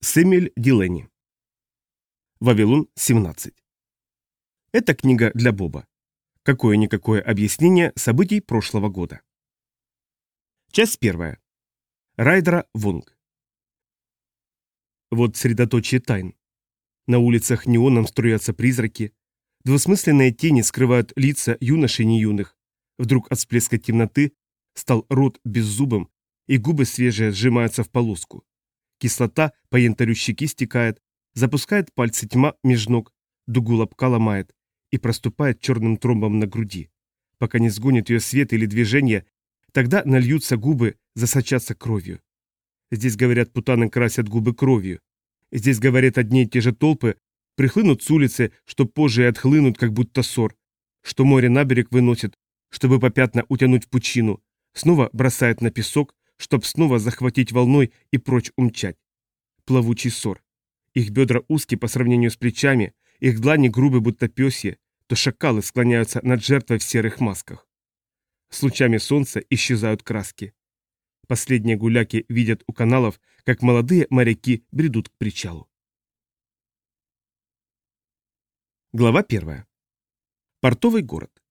Сэмюэль Дилени. Вавилон 17. Это книга для Боба. Какое-никакое объяснение событий прошлого года. Часть первая. Райдера Вонг. Вот средоточие тайн. На улицах неоном струятся призраки. Двусмысленные тени скрывают лица юношей неюных. Вдруг от всплеска темноты стал рот беззубым, и губы свежие сжимаются в полоску. Кислота по янтарю щеки стекает, запускает пальцы тьма меж ног, дугу лобка ломает и проступает черным тромбом на груди. Пока не сгонит ее свет или движение, тогда нальются губы, засочатся кровью. Здесь, говорят, путаны красят губы кровью. Здесь, говорят, одни и те же толпы прихлынут с улицы, что позже и отхлынут, как будто ссор, что море на берег выносит, чтобы попятно утянуть в пучину, снова бросает на песок, чтоб снова захватить волной и прочь умчать. Плавучий ссор. Их бедра узкие по сравнению с плечами, их длани грубы, будто пёсье, то шакалы склоняются над жертвой в серых масках. С лучами солнца исчезают краски. Последние гуляки видят у каналов, как молодые моряки бредут к причалу. Глава первая. Портовый город.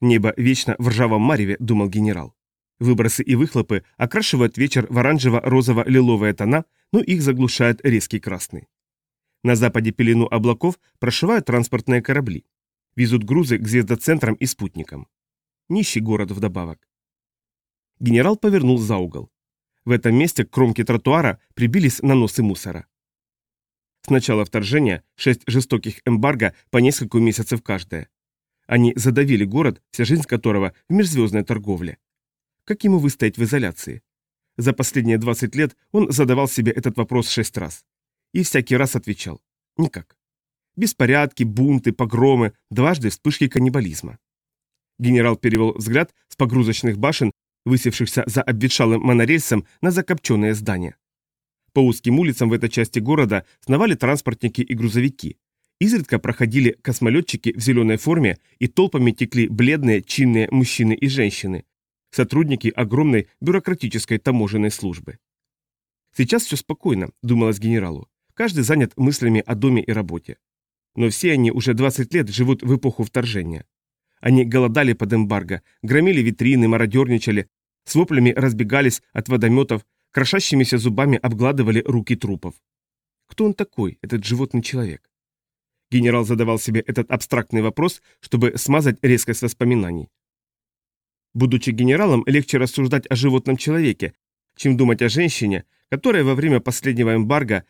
Небо вечно в ржавом мареве, думал генерал. Выбросы и выхлопы окрашивают вечер в оранжево-розово-лиловые тона, но их заглушает резкий красный. На западе пелену облаков прошивают транспортные корабли. Везут грузы к звездоцентрам и спутникам. Нищий город вдобавок. Генерал повернул за угол. В этом месте к кромке тротуара прибились наносы мусора. С начала вторжения шесть жестоких эмбарго по несколько месяцев каждое. Они задавили город, вся жизнь которого в межзвездной торговле. Как ему выстоять в изоляции? За последние 20 лет он задавал себе этот вопрос шесть раз. И всякий раз отвечал – никак. Беспорядки, бунты, погромы, дважды вспышки каннибализма. Генерал перевел взгляд с погрузочных башен, высевшихся за обветшалым монорельсом на закопченные здания. По узким улицам в этой части города сновали транспортники и грузовики. Изредка проходили космолетчики в зеленой форме и толпами текли бледные, чинные мужчины и женщины, сотрудники огромной бюрократической таможенной службы. Сейчас все спокойно, думалось генералу. Каждый занят мыслями о доме и работе. Но все они уже 20 лет живут в эпоху вторжения. Они голодали под эмбарго, громили витрины, мародерничали, с воплями разбегались от водометов, крошащимися зубами обгладывали руки трупов. Кто он такой, этот животный человек? Генерал задавал себе этот абстрактный вопрос, чтобы смазать резкость воспоминаний. Будучи генералом, легче рассуждать о животном человеке, чем думать о женщине, которая во время последнего эмбарго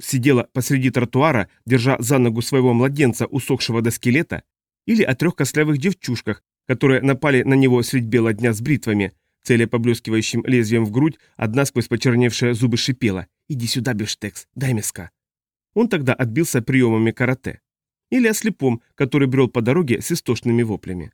сидела посреди тротуара, держа за ногу своего младенца, усохшего до скелета, или о трех костлявых девчушках, которые напали на него средь бела дня с бритвами, целя поблескивающим лезвием в грудь, одна сквозь почерневшие зубы шипела «Иди сюда, бифштекс, дай миска». Он тогда отбился приемами карате. Или о слепом, который брел по дороге с истошными воплями.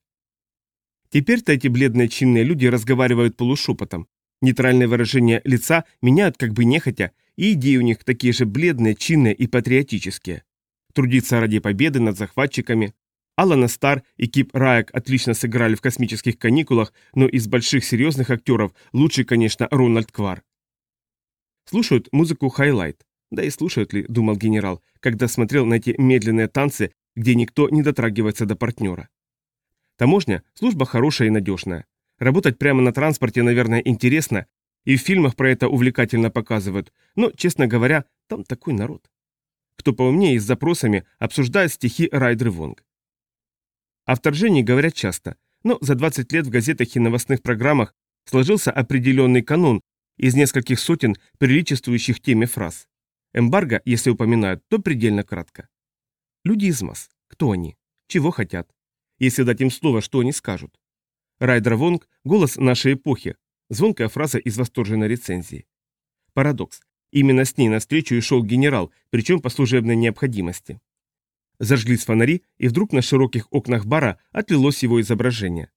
Теперь-то эти бледные чинные люди разговаривают полушепотом. Нейтральные выражения лица меняют как бы нехотя, и идеи у них такие же бледные, чинные и патриотические. Трудиться ради победы над захватчиками. Алана Стар и Кип Раек отлично сыграли в космических каникулах, но из больших серьезных актеров лучший, конечно, Рональд Квар. Слушают музыку хайлайт. Да и слушают ли, думал генерал, когда смотрел на эти медленные танцы, где никто не дотрагивается до партнера. Таможня – служба хорошая и надежная. Работать прямо на транспорте, наверное, интересно, и в фильмах про это увлекательно показывают, но, честно говоря, там такой народ. Кто поумнее и с запросами обсуждает стихи Райдры Вонг. О вторжении говорят часто, но за 20 лет в газетах и новостных программах сложился определенный канон из нескольких сотен приличествующих теме фраз. Эмбарго, если упоминают, то предельно кратко. Люди из масс. Кто они? Чего хотят? Если дать им слово, что они скажут? Райдер Вонг – голос нашей эпохи, звонкая фраза из восторженной рецензии. Парадокс. Именно с ней навстречу и шел генерал, причем по служебной необходимости. Зажглись фонари, и вдруг на широких окнах бара отлилось его изображение.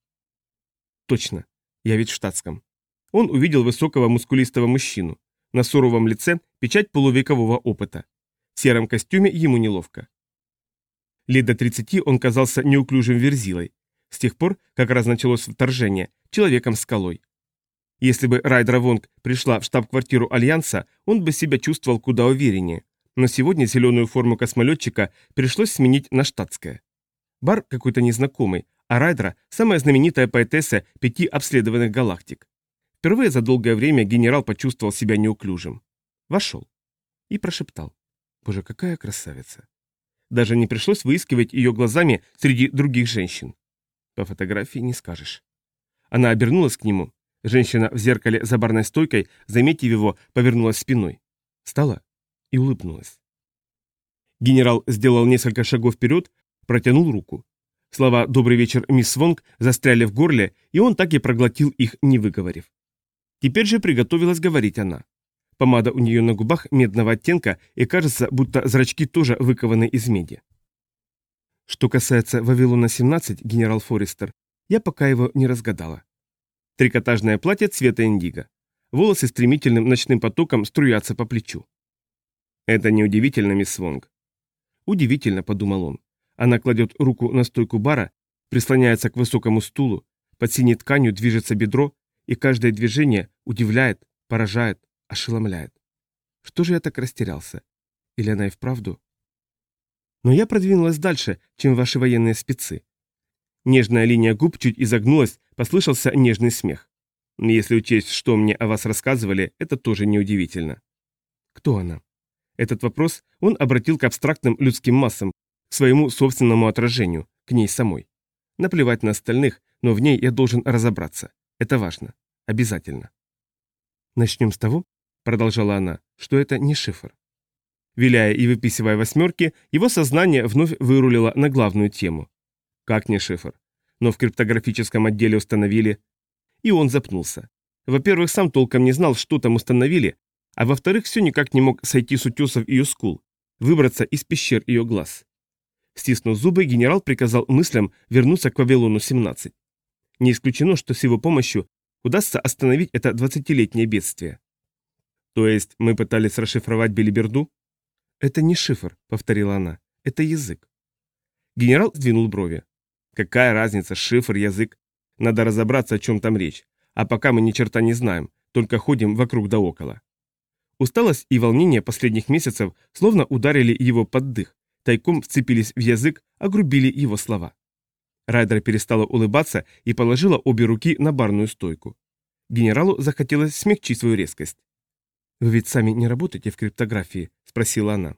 Точно, я ведь в штатском. Он увидел высокого мускулистого мужчину. На суровом лице печать полувекового опыта. В сером костюме ему неловко. Лет до 30 он казался неуклюжим верзилой. С тех пор, как раз началось вторжение, человеком-скалой. Если бы Райдра Вонг пришла в штаб-квартиру Альянса, он бы себя чувствовал куда увереннее. Но сегодня зеленую форму космолетчика пришлось сменить на штатское. Бар какой-то незнакомый, а Райдра – самая знаменитая поэтесса пяти обследованных галактик. Впервые за долгое время генерал почувствовал себя неуклюжим. Вошел. И прошептал. Боже, какая красавица. Даже не пришлось выискивать ее глазами среди других женщин. По фотографии не скажешь. Она обернулась к нему. Женщина в зеркале за барной стойкой, заметив его, повернулась спиной. Встала и улыбнулась. Генерал сделал несколько шагов вперед, протянул руку. Слова «Добрый вечер, мисс Вонг» застряли в горле, и он так и проглотил их, не выговорив. Теперь же приготовилась говорить она. Помада у нее на губах медного оттенка, и кажется, будто зрачки тоже выкованы из меди. Что касается Вавилона-17, генерал Форестер, я пока его не разгадала. Трикотажное платье цвета индиго. Волосы стремительным ночным потоком струятся по плечу. Это неудивительно, мисс Вонг. Удивительно, подумал он. Она кладет руку на стойку бара, прислоняется к высокому стулу, под синей тканью движется бедро, и каждое движение удивляет, поражает, ошеломляет. Что же я так растерялся? Или она и вправду? Но я продвинулась дальше, чем ваши военные спецы. Нежная линия губ чуть изогнулась, послышался нежный смех. Если учесть, что мне о вас рассказывали, это тоже неудивительно. Кто она? Этот вопрос он обратил к абстрактным людским массам, к своему собственному отражению, к ней самой. Наплевать на остальных, но в ней я должен разобраться. Это важно. Обязательно. Начнем с того, продолжала она, что это не шифр. Виляя и выписывая восьмерки, его сознание вновь вырулило на главную тему. Как не шифр? Но в криптографическом отделе установили... И он запнулся. Во-первых, сам толком не знал, что там установили, а во-вторых, все никак не мог сойти с утесов ее скул, выбраться из пещер ее глаз. Стиснув зубы, генерал приказал мыслям вернуться к Вавилону-17. Не исключено, что с его помощью удастся остановить это двадцатилетнее бедствие. То есть мы пытались расшифровать Белиберду? Это не шифр, повторила она, это язык. Генерал сдвинул брови. Какая разница, шифр, язык? Надо разобраться, о чем там речь. А пока мы ни черта не знаем, только ходим вокруг да около. Усталость и волнение последних месяцев словно ударили его под дых, тайком вцепились в язык, огрубили его слова. Райдер перестала улыбаться и положила обе руки на барную стойку. Генералу захотелось смягчить свою резкость. «Вы ведь сами не работаете в криптографии?» – спросила она.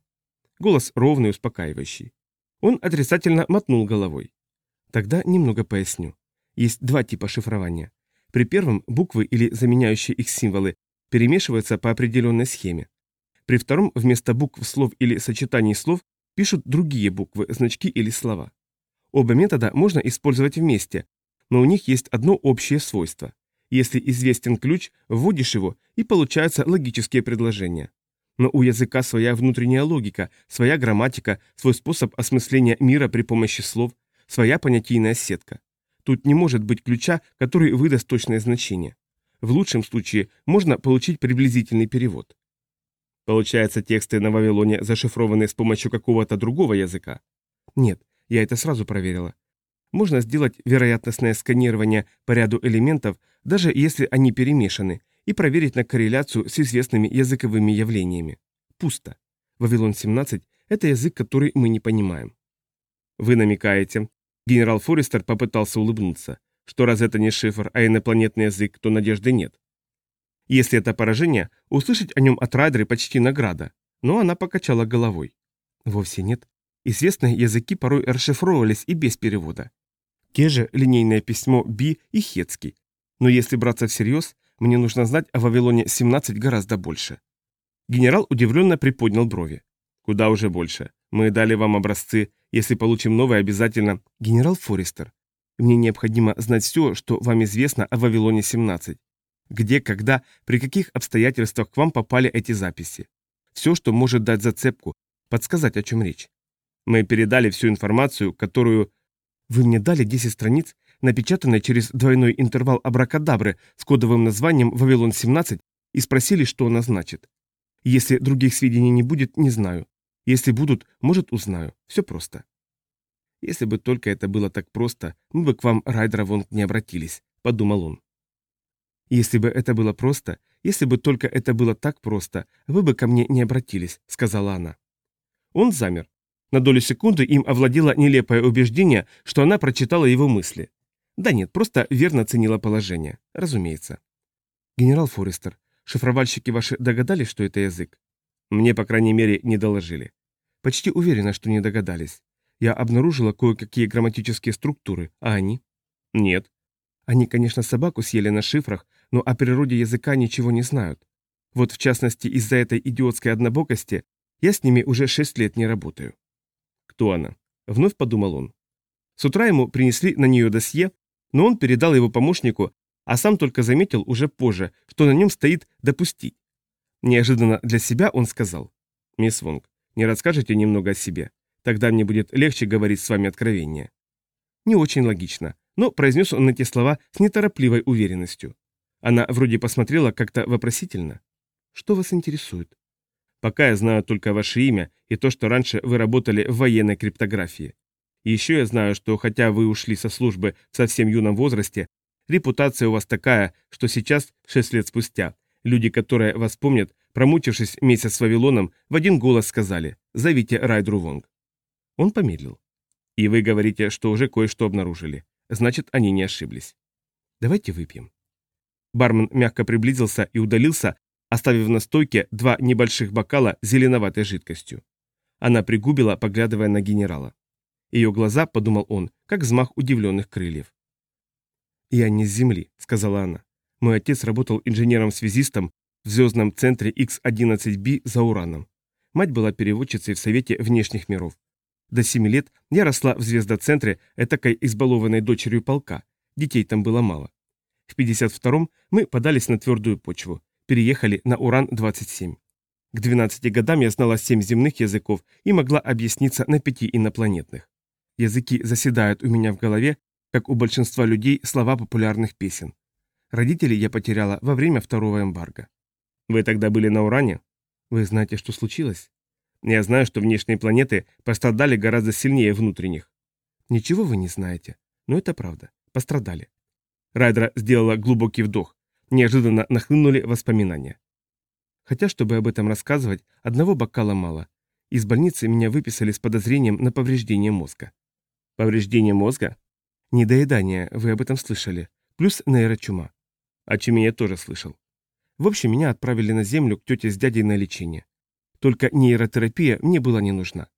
Голос ровный, успокаивающий. Он отрицательно мотнул головой. Тогда немного поясню. Есть два типа шифрования. При первом буквы или заменяющие их символы перемешиваются по определенной схеме. При втором вместо букв слов или сочетаний слов пишут другие буквы, значки или слова. Оба метода можно использовать вместе, но у них есть одно общее свойство. Если известен ключ, вводишь его, и получаются логические предложения. Но у языка своя внутренняя логика, своя грамматика, свой способ осмысления мира при помощи слов, своя понятийная сетка. Тут не может быть ключа, который выдаст точное значение. В лучшем случае можно получить приблизительный перевод. Получается, тексты на Вавилоне зашифрованы с помощью какого-то другого языка? Нет, я это сразу проверила. Можно сделать вероятностное сканирование по ряду элементов, даже если они перемешаны, и проверить на корреляцию с известными языковыми явлениями. Пусто. Вавилон-17 – это язык, который мы не понимаем. Вы намекаете. Генерал Форестер попытался улыбнуться, что раз это не шифр, а инопланетный язык, то надежды нет. Если это поражение, услышать о нем от Райдеры почти награда, но она покачала головой. Вовсе нет. Известные языки порой расшифровывались и без перевода. Те же линейное письмо Би и Хетский. Но если браться всерьез, мне нужно знать о Вавилоне 17 гораздо больше. Генерал удивленно приподнял брови. Куда уже больше. Мы дали вам образцы. Если получим новые, обязательно... Генерал Форестер, мне необходимо знать все, что вам известно о Вавилоне 17. Где, когда, при каких обстоятельствах к вам попали эти записи. Все, что может дать зацепку, подсказать, о чем речь. Мы передали всю информацию, которую вы мне дали 10 страниц, напечатанные через двойной интервал абракадабры с кодовым названием «Вавилон-17» и спросили, что она значит. Если других сведений не будет, не знаю. Если будут, может, узнаю. Все просто. Если бы только это было так просто, мы бы к вам, Райдера Вонг, не обратились, подумал он. Если бы это было просто, если бы только это было так просто, вы бы ко мне не обратились, сказала она. Он замер. На долю секунды им овладело нелепое убеждение, что она прочитала его мысли. Да нет, просто верно ценила положение, разумеется. Генерал Форестер, шифровальщики ваши догадались, что это язык? Мне, по крайней мере, не доложили. Почти уверена, что не догадались. Я обнаружила кое-какие грамматические структуры, а они? Нет. Они, конечно, собаку съели на шифрах, но о природе языка ничего не знают. Вот в частности из-за этой идиотской однобокости я с ними уже шесть лет не работаю. Кто она? Вновь подумал он. С утра ему принесли на нее досье, но он передал его помощнику, а сам только заметил уже позже, что на нем стоит «допустить». Неожиданно для себя он сказал. «Мисс Вонг, не расскажете немного о себе? Тогда мне будет легче говорить с вами откровение». Не очень логично, но произнес он эти слова с неторопливой уверенностью. Она вроде посмотрела как-то вопросительно. «Что вас интересует?» «Пока я знаю только ваше имя и то, что раньше вы работали в военной криптографии. И еще я знаю, что хотя вы ушли со службы в совсем юном возрасте, репутация у вас такая, что сейчас, шесть лет спустя, люди, которые вас помнят, промучившись месяц с Вавилоном, в один голос сказали «Зовите Райдру Вонг». Он помедлил. «И вы говорите, что уже кое-что обнаружили. Значит, они не ошиблись. Давайте выпьем». Бармен мягко приблизился и удалился, оставив на стойке два небольших бокала с зеленоватой жидкостью. Она пригубила, поглядывая на генерала. Ее глаза, подумал он, как взмах удивленных крыльев. «Я не с Земли», — сказала она. «Мой отец работал инженером-связистом в звездном центре X11B за Ураном. Мать была переводчицей в Совете внешних миров. До семи лет я росла в звездоцентре этакой избалованной дочерью полка. Детей там было мало. В 52-м мы подались на твердую почву, переехали на Уран-27. К 12 годам я знала 7 земных языков и могла объясниться на пяти инопланетных. Языки заседают у меня в голове, как у большинства людей слова популярных песен. Родителей я потеряла во время второго эмбарго. Вы тогда были на Уране? Вы знаете, что случилось? Я знаю, что внешние планеты пострадали гораздо сильнее внутренних. Ничего вы не знаете, но это правда. Пострадали. Райдра сделала глубокий вдох. Неожиданно нахлынули воспоминания. Хотя, чтобы об этом рассказывать, одного бокала мало. Из больницы меня выписали с подозрением на повреждение мозга. Повреждение мозга? Недоедание, вы об этом слышали. Плюс нейрочума. О чуме я тоже слышал. В общем, меня отправили на землю к тете с дядей на лечение. Только нейротерапия мне была не нужна.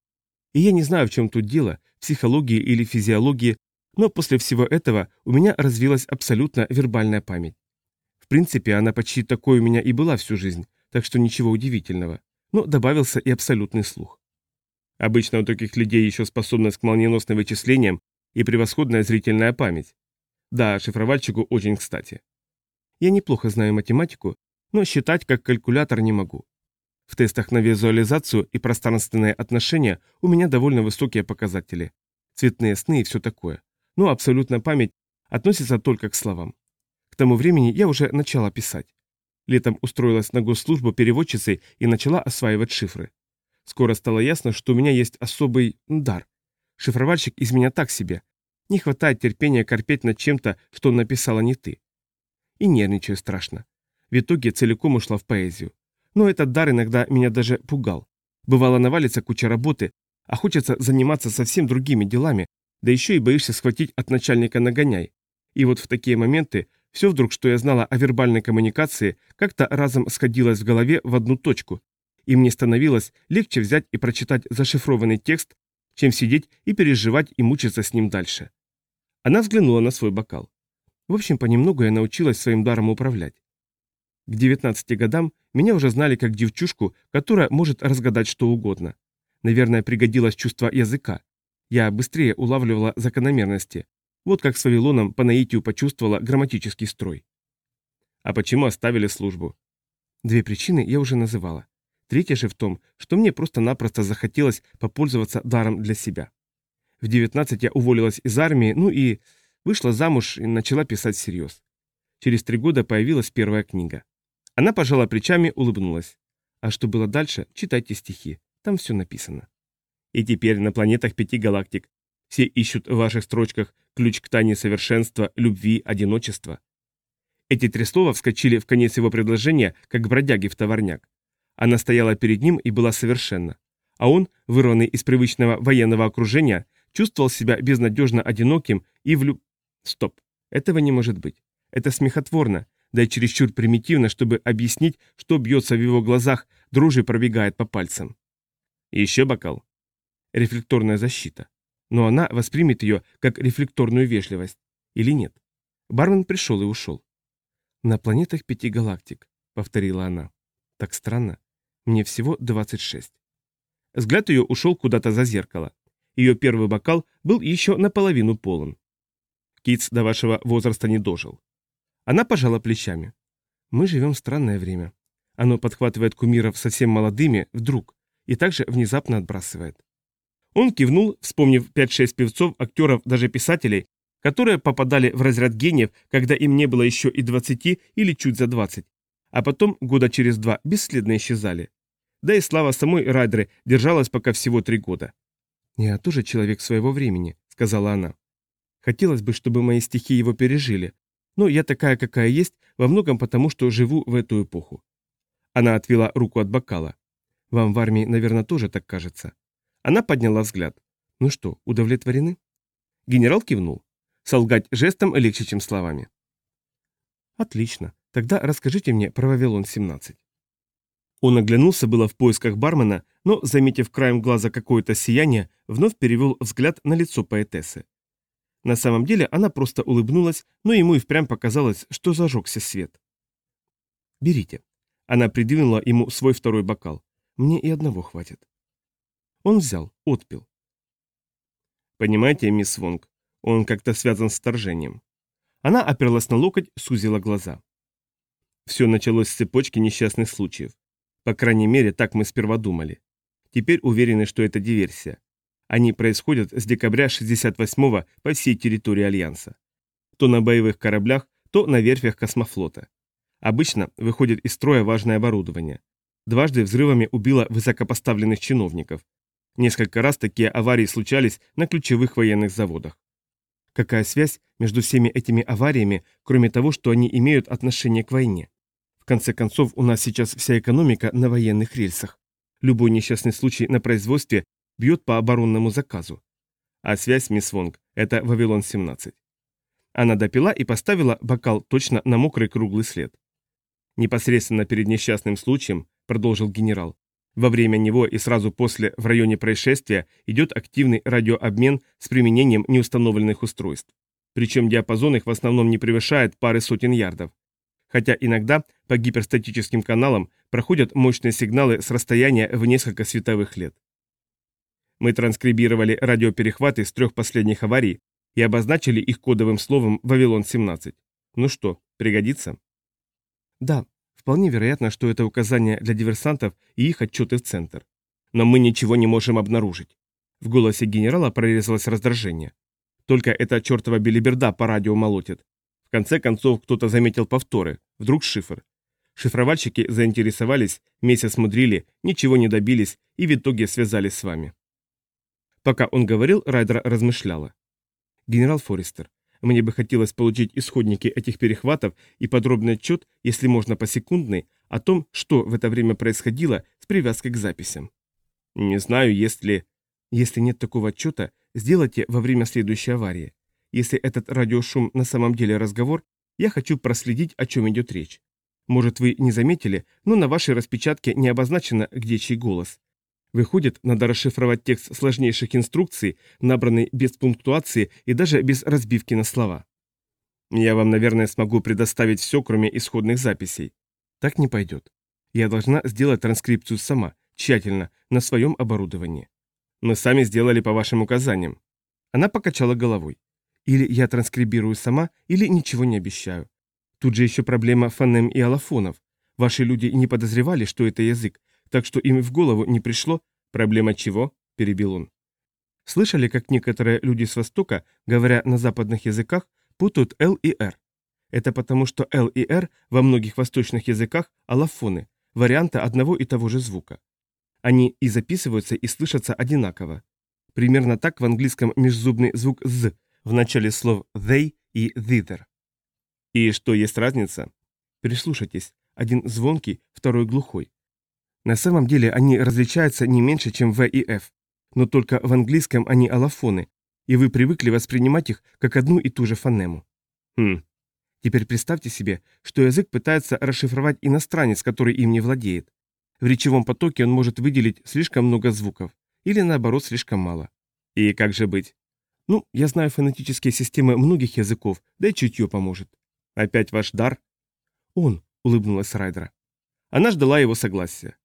И я не знаю, в чем тут дело, психологии или физиологии, но после всего этого у меня развилась абсолютно вербальная память. В принципе, она почти такой у меня и была всю жизнь, так что ничего удивительного. Но добавился и абсолютный слух. Обычно у таких людей еще способность к молниеносным вычислениям и превосходная зрительная память. Да, шифровальщику очень кстати. Я неплохо знаю математику, но считать как калькулятор не могу. В тестах на визуализацию и пространственные отношения у меня довольно высокие показатели. Цветные сны и все такое но абсолютная память относится только к словам. К тому времени я уже начала писать. Летом устроилась на госслужбу переводчицей и начала осваивать шифры. Скоро стало ясно, что у меня есть особый дар. Шифровальщик из меня так себе. Не хватает терпения корпеть над чем-то, что написала не ты. И нервничаю страшно. В итоге целиком ушла в поэзию. Но этот дар иногда меня даже пугал. Бывало навалится куча работы, а хочется заниматься совсем другими делами, да еще и боишься схватить от начальника нагоняй. И вот в такие моменты все вдруг, что я знала о вербальной коммуникации, как-то разом сходилось в голове в одну точку, и мне становилось легче взять и прочитать зашифрованный текст, чем сидеть и переживать и мучиться с ним дальше. Она взглянула на свой бокал. В общем, понемногу я научилась своим даром управлять. К 19 годам меня уже знали как девчушку, которая может разгадать что угодно. Наверное, пригодилось чувство языка. Я быстрее улавливала закономерности. Вот как с Вавилоном по наитию почувствовала грамматический строй. А почему оставили службу? Две причины я уже называла. Третья же в том, что мне просто-напросто захотелось попользоваться даром для себя. В 19 я уволилась из армии, ну и вышла замуж и начала писать всерьез. Через три года появилась первая книга. Она пожала плечами, улыбнулась. А что было дальше, читайте стихи, там все написано. И теперь на планетах пяти галактик все ищут в ваших строчках ключ к тайне совершенства, любви, одиночества. Эти три слова вскочили в конец его предложения, как бродяги в товарняк. Она стояла перед ним и была совершенна. А он, вырванный из привычного военного окружения, чувствовал себя безнадежно одиноким и влюб... Стоп, этого не может быть. Это смехотворно, да и чересчур примитивно, чтобы объяснить, что бьется в его глазах, дрожи пробегает по пальцам. Еще бокал. Рефлекторная защита. Но она воспримет ее как рефлекторную вежливость. Или нет? Бармен пришел и ушел. «На планетах пяти галактик», — повторила она. «Так странно. Мне всего 26». Взгляд ее ушел куда-то за зеркало. Ее первый бокал был еще наполовину полон. Китс до вашего возраста не дожил. Она пожала плечами. Мы живем в странное время. Оно подхватывает кумиров совсем молодыми, вдруг, и также внезапно отбрасывает. Он кивнул, вспомнив 5-6 певцов, актеров, даже писателей, которые попадали в разряд гениев, когда им не было еще и 20 или чуть за 20, а потом года через два бесследно исчезали. Да и слава самой Райдеры держалась пока всего три года. «Я тоже человек своего времени», — сказала она. «Хотелось бы, чтобы мои стихи его пережили, но я такая, какая есть, во многом потому, что живу в эту эпоху. Она отвела руку от бокала. Вам в армии, наверное, тоже так кажется. Она подняла взгляд. Ну что, удовлетворены? Генерал кивнул. Солгать жестом легче, чем словами. Отлично. Тогда расскажите мне про Вавилон-17. Он оглянулся было в поисках бармена, но, заметив краем глаза какое-то сияние, вновь перевел взгляд на лицо поэтессы. На самом деле она просто улыбнулась, но ему и впрямь показалось, что зажегся свет. «Берите». Она придвинула ему свой второй бокал. «Мне и одного хватит». Он взял, отпил. «Понимаете, мисс Вонг, он как-то связан с вторжением». Она оперлась на локоть, сузила глаза. Все началось с цепочки несчастных случаев. По крайней мере, так мы сперва думали. Теперь уверены, что это диверсия. Они происходят с декабря 68-го по всей территории Альянса. То на боевых кораблях, то на верфях космофлота. Обычно выходит из строя важное оборудование. Дважды взрывами убило высокопоставленных чиновников. Несколько раз такие аварии случались на ключевых военных заводах. Какая связь между всеми этими авариями, кроме того, что они имеют отношение к войне? В конце концов, у нас сейчас вся экономика на военных рельсах. Любой несчастный случай на производстве бьет по оборонному заказу. А связь, мисс Вонг, это Вавилон-17. Она допила и поставила бокал точно на мокрый круглый след. Непосредственно перед несчастным случаем, продолжил генерал, во время него и сразу после в районе происшествия идет активный радиообмен с применением неустановленных устройств. Причем диапазон их в основном не превышает пары сотен ярдов. Хотя иногда по гиперстатическим каналам проходят мощные сигналы с расстояния в несколько световых лет. Мы транскрибировали радиоперехваты с трех последних аварий и обозначили их кодовым словом «Вавилон-17». Ну что, пригодится? Да, вполне вероятно, что это указание для диверсантов и их отчеты в центр. Но мы ничего не можем обнаружить. В голосе генерала прорезалось раздражение. Только эта чертова белиберда по радио молотит. В конце концов, кто-то заметил повторы, вдруг шифр. Шифровальщики заинтересовались, месяц мудрили, ничего не добились и в итоге связались с вами. Пока он говорил, Райдер размышляла. «Генерал Форестер, мне бы хотелось получить исходники этих перехватов и подробный отчет, если можно посекундный, о том, что в это время происходило с привязкой к записям. Не знаю, если... Если нет такого отчета, сделайте во время следующей аварии. Если этот радиошум на самом деле разговор, я хочу проследить, о чем идет речь. Может, вы не заметили, но на вашей распечатке не обозначено, где чей голос. Выходит, надо расшифровать текст сложнейших инструкций, набранный без пунктуации и даже без разбивки на слова. Я вам, наверное, смогу предоставить все, кроме исходных записей. Так не пойдет. Я должна сделать транскрипцию сама, тщательно, на своем оборудовании. Мы сами сделали по вашим указаниям. Она покачала головой. Или я транскрибирую сама, или ничего не обещаю. Тут же еще проблема фонем и аллофонов. Ваши люди не подозревали, что это язык, так что им в голову не пришло, проблема чего, перебил он. Слышали, как некоторые люди с Востока, говоря на западных языках, путают L и R? Это потому, что L и R во многих восточных языках аллофоны, варианты одного и того же звука. Они и записываются, и слышатся одинаково. Примерно так в английском межзубный звук «з» в начале слов «they» и «thither». И что, есть разница? Прислушайтесь. Один звонкий, второй глухой. На самом деле они различаются не меньше, чем В и F. Но только в английском они аллофоны, и вы привыкли воспринимать их как одну и ту же фонему. Хм. Теперь представьте себе, что язык пытается расшифровать иностранец, который им не владеет. В речевом потоке он может выделить слишком много звуков, или наоборот слишком мало. И как же быть? Ну, я знаю фонетические системы многих языков, да и чутье поможет. Опять ваш дар? Он, улыбнулась Райдера. Она ждала его согласия.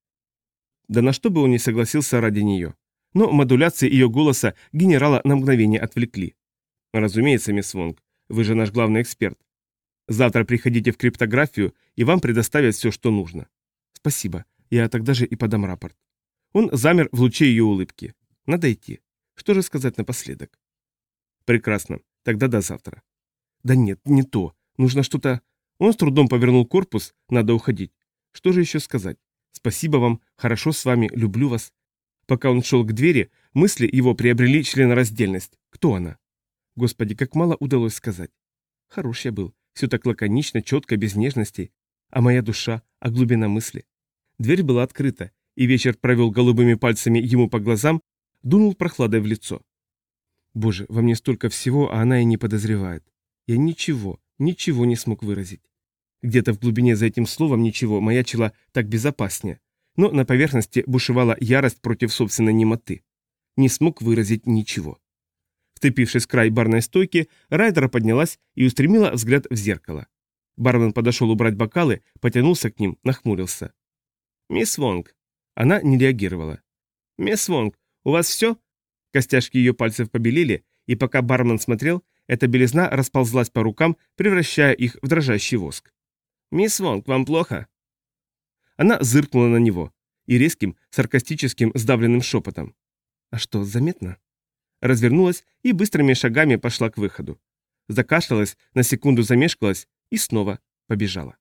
Да на что бы он не согласился ради нее. Но модуляции ее голоса генерала на мгновение отвлекли. Разумеется, мисс Вонг, вы же наш главный эксперт. Завтра приходите в криптографию, и вам предоставят все, что нужно. Спасибо, я тогда же и подам рапорт. Он замер в луче ее улыбки. Надо идти. Что же сказать напоследок? Прекрасно. Тогда до завтра. Да нет, не то. Нужно что-то... Он с трудом повернул корпус, надо уходить. Что же еще сказать? Спасибо вам, хорошо с вами, люблю вас. Пока он шел к двери, мысли его приобрели членораздельность. Кто она? Господи, как мало удалось сказать. Хорош я был. Все так лаконично, четко, без нежностей. А моя душа, а глубина мысли. Дверь была открыта, и вечер провел голубыми пальцами ему по глазам, дунул прохладой в лицо. Боже, во мне столько всего, а она и не подозревает. Я ничего, ничего не смог выразить. Где-то в глубине за этим словом ничего маячило так безопаснее, но на поверхности бушевала ярость против собственной немоты. Не смог выразить ничего. Вцепившись в край барной стойки, Райдера поднялась и устремила взгляд в зеркало. Бармен подошел убрать бокалы, потянулся к ним, нахмурился. «Мисс Вонг». Она не реагировала. «Мисс Вонг, у вас все?» Костяшки ее пальцев побелели, и пока бармен смотрел, эта белизна расползлась по рукам, превращая их в дрожащий воск. «Мисс Вонг, вам плохо?» Она зыркнула на него и резким, саркастическим, сдавленным шепотом. «А что, заметно?» Развернулась и быстрыми шагами пошла к выходу. Закашлялась, на секунду замешкалась и снова побежала.